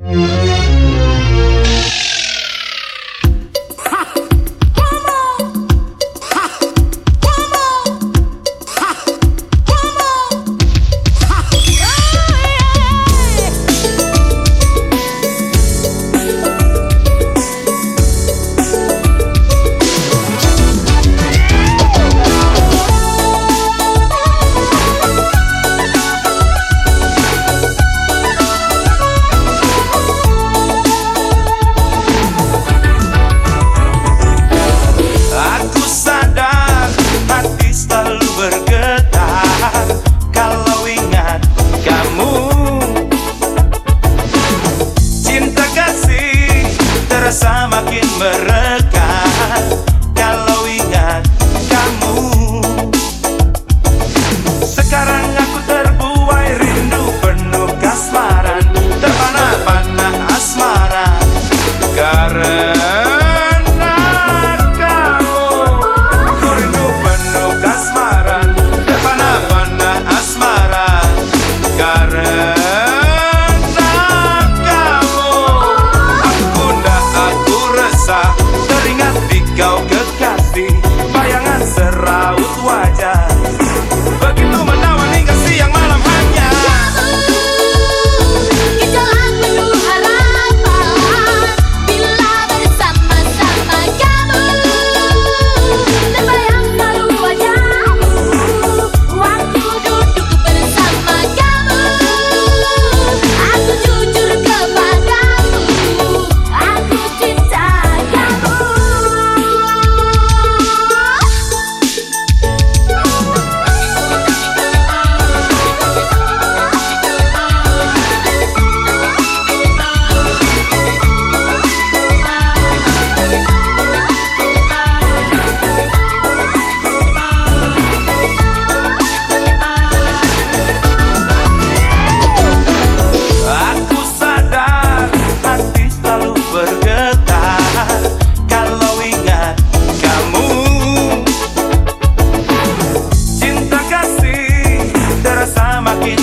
Yeah.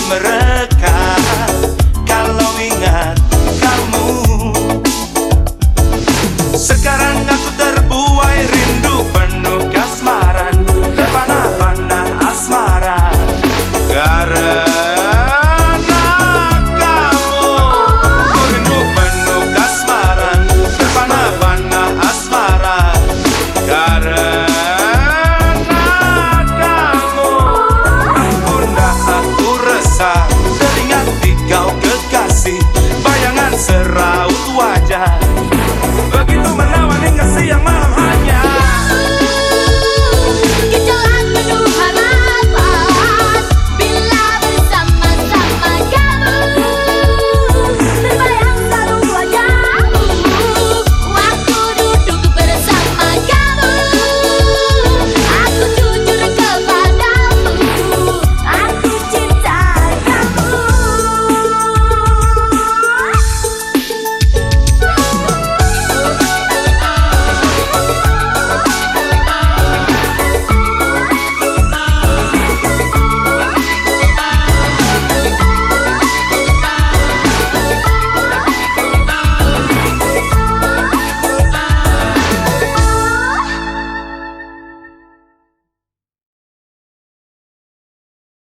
mereka. Kalau ingat kamu. Sekarang aku terbuai rindu penuh pensar